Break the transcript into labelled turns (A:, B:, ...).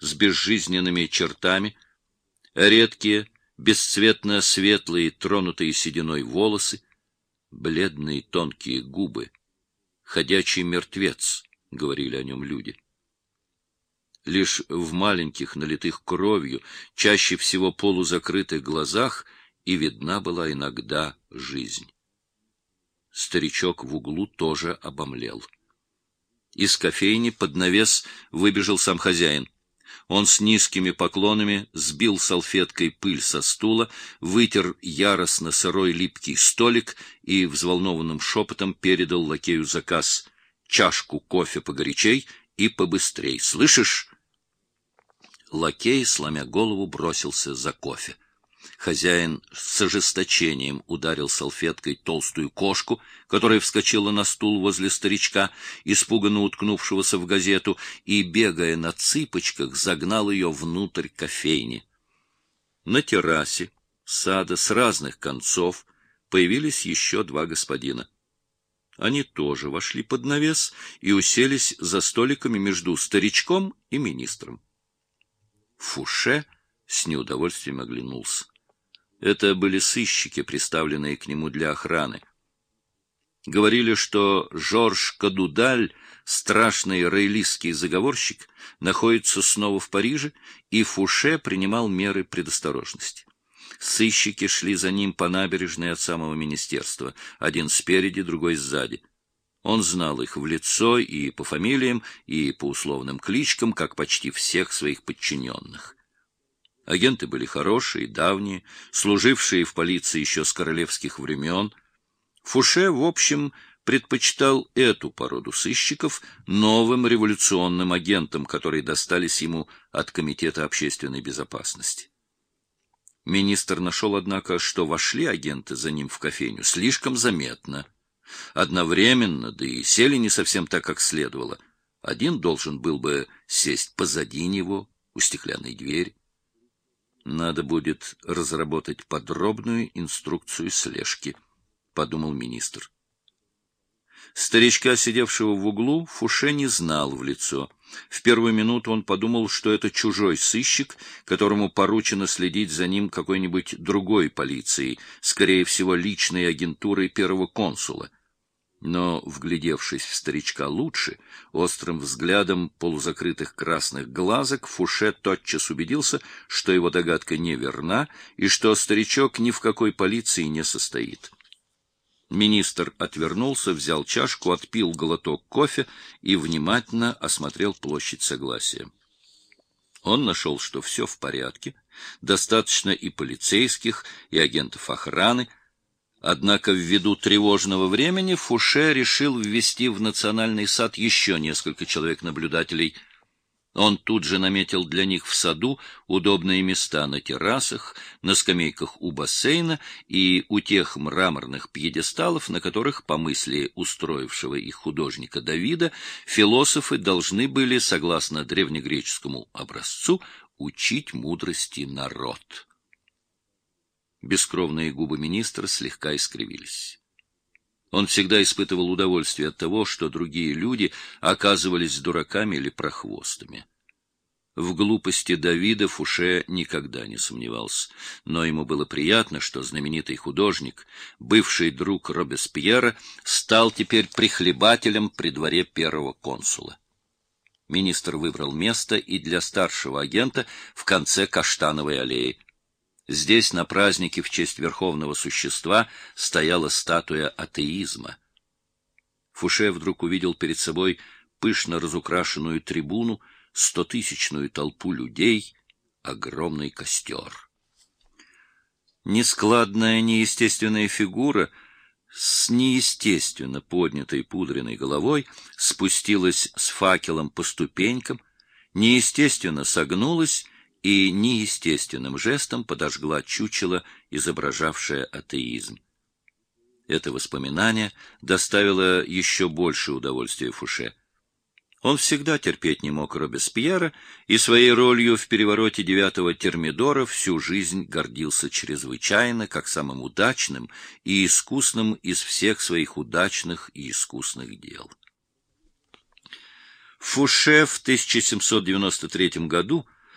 A: с безжизненными чертами, редкие, бесцветно светлые, тронутые сединой волосы, бледные тонкие губы. Ходячий мертвец, — говорили о нем люди. Лишь в маленьких, налитых кровью, чаще всего полузакрытых глазах и видна была иногда жизнь. Старичок в углу тоже обомлел. Из кофейни под навес выбежал сам хозяин. Он с низкими поклонами сбил салфеткой пыль со стула, вытер яростно сырой липкий столик и взволнованным шепотом передал лакею заказ чашку кофе погорячей и побыстрей. Слышишь? Лакей, сломя голову, бросился за кофе. Хозяин с ожесточением ударил салфеткой толстую кошку, которая вскочила на стул возле старичка, испуганно уткнувшегося в газету, и, бегая на цыпочках, загнал ее внутрь кофейни. На террасе сада с разных концов появились еще два господина. Они тоже вошли под навес и уселись за столиками между старичком и министром. Фуше с неудовольствием оглянулся. Это были сыщики, приставленные к нему для охраны. Говорили, что Жорж Кадудаль, страшный рейлистский заговорщик, находится снова в Париже, и Фуше принимал меры предосторожности. Сыщики шли за ним по набережной от самого министерства, один спереди, другой сзади. Он знал их в лицо и по фамилиям, и по условным кличкам, как почти всех своих подчиненных. Агенты были хорошие, давние, служившие в полиции еще с королевских времен. Фуше, в общем, предпочитал эту породу сыщиков новым революционным агентам, которые достались ему от Комитета общественной безопасности. Министр нашел, однако, что вошли агенты за ним в кофейню слишком заметно. Одновременно, да и сели не совсем так, как следовало. Один должен был бы сесть позади него, у стеклянной двери. Надо будет разработать подробную инструкцию слежки, подумал министр. Старичка, сидевшего в углу, Фуше не знал в лицо. В первую минуту он подумал, что это чужой сыщик, которому поручено следить за ним какой-нибудь другой полицией, скорее всего, личной агентурой первого консула. Но, вглядевшись в старичка лучше, острым взглядом полузакрытых красных глазок, Фуше тотчас убедился, что его догадка неверна и что старичок ни в какой полиции не состоит. Министр отвернулся, взял чашку, отпил глоток кофе и внимательно осмотрел площадь Согласия. Он нашел, что все в порядке, достаточно и полицейских, и агентов охраны, Однако ввиду тревожного времени Фуше решил ввести в национальный сад еще несколько человек-наблюдателей. Он тут же наметил для них в саду удобные места на террасах, на скамейках у бассейна и у тех мраморных пьедесталов, на которых, по мысли устроившего их художника Давида, философы должны были, согласно древнегреческому образцу, учить мудрости народ. Бескровные губы министра слегка искривились. Он всегда испытывал удовольствие от того, что другие люди оказывались дураками или прохвостами. В глупости Давида Фуше никогда не сомневался, но ему было приятно, что знаменитый художник, бывший друг Робеспьера, стал теперь прихлебателем при дворе первого консула. Министр выбрал место и для старшего агента в конце Каштановой аллеи. Здесь на празднике в честь верховного существа стояла статуя атеизма. Фуше вдруг увидел перед собой пышно разукрашенную трибуну, стотысячную толпу людей, огромный костер. Нескладная, неестественная фигура с неестественно поднятой пудренной головой спустилась с факелом по ступенькам, неестественно согнулась и неестественным жестом подожгла чучело, изображавшее атеизм. Это воспоминание доставило еще больше удовольствия Фуше. Он всегда терпеть не мог Робеспьера и своей ролью в перевороте девятого Термидора всю жизнь гордился чрезвычайно, как самым удачным и искусным из всех своих удачных и искусных дел. Фуше в 1793 году